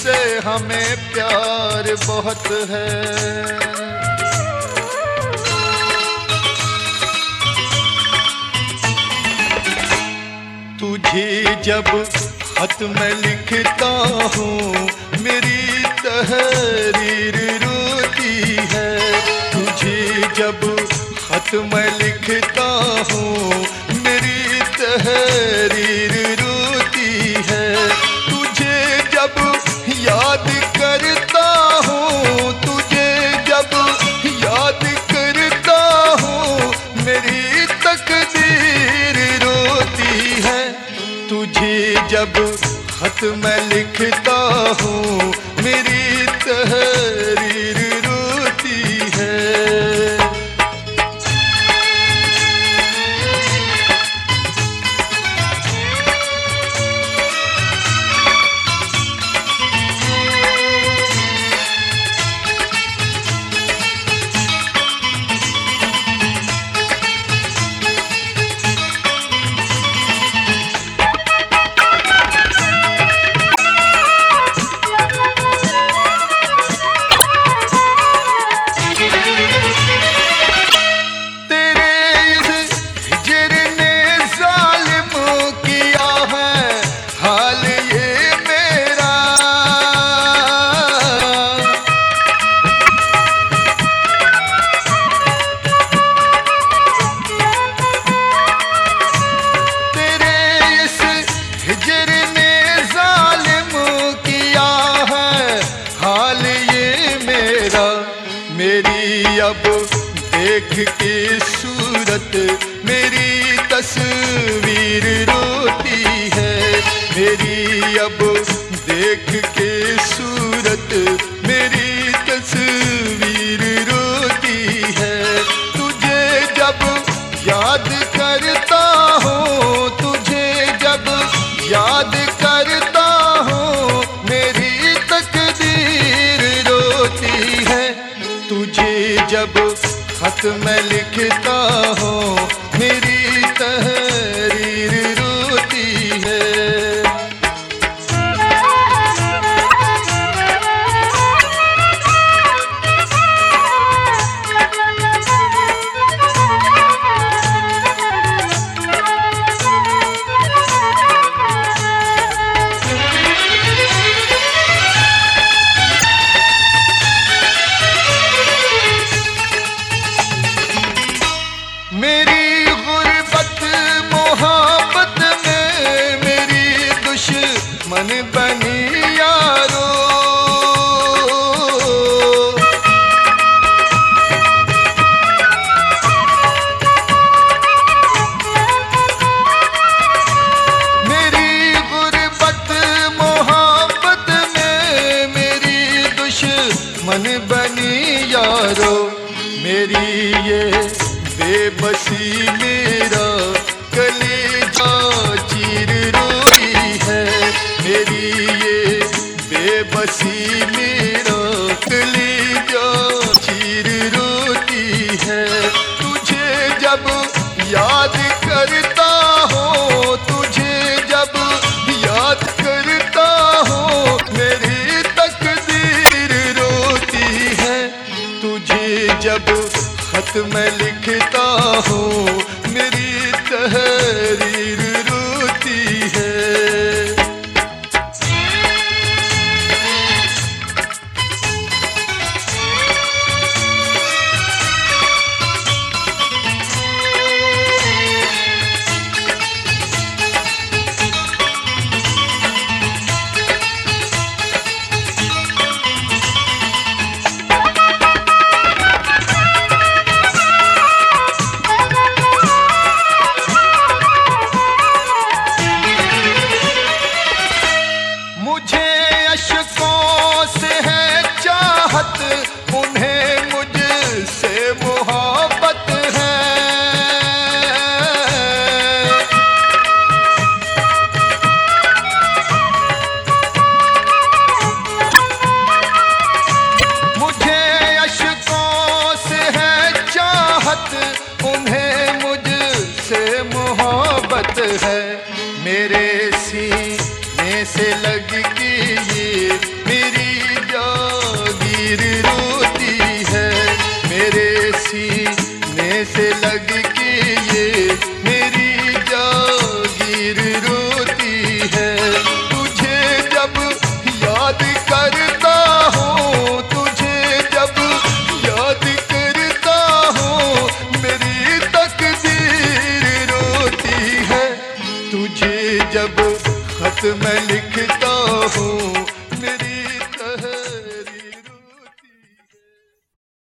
तुझसे हमें प्यार बहुत है। तुझे जब खत में लिखता हूँ, मेरी तहरीर रोती है। तुझे जब खत में तुझे जब खत मैं लिखता हूँ मेरी तहरीर देख के सूरत मेरी तस्वीर रोती है। मेरी अब देख के सूरत मेरी तस्वीर रोती है। तुझे जब याद करता हूँ, तुझे जब याद करता हूँ, मेरी तकदीर रोती है। तुझे जब खत में लिखता हूँ। मेरी ये बेबसी मैं लिखता हूँ। से लगी